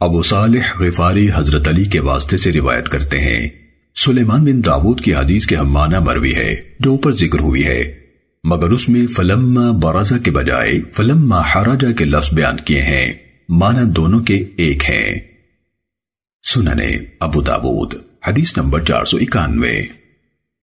ابو صالح غفاری حضرت علی کے واسطے سے روایت کرتے ہیں۔ سلیمان بن داود کی حدیث کے ہم مروی ہے جو اوپر ذکر ہوئی ہے۔ مگر اس میں فلما برازہ کے بجائے فلما حراجہ کے لفظ بیان کیے ہیں۔ معنی دونوں کے ایک ہیں۔ سننے ابو داود، حدیث نمبر چار سو اکانوے۔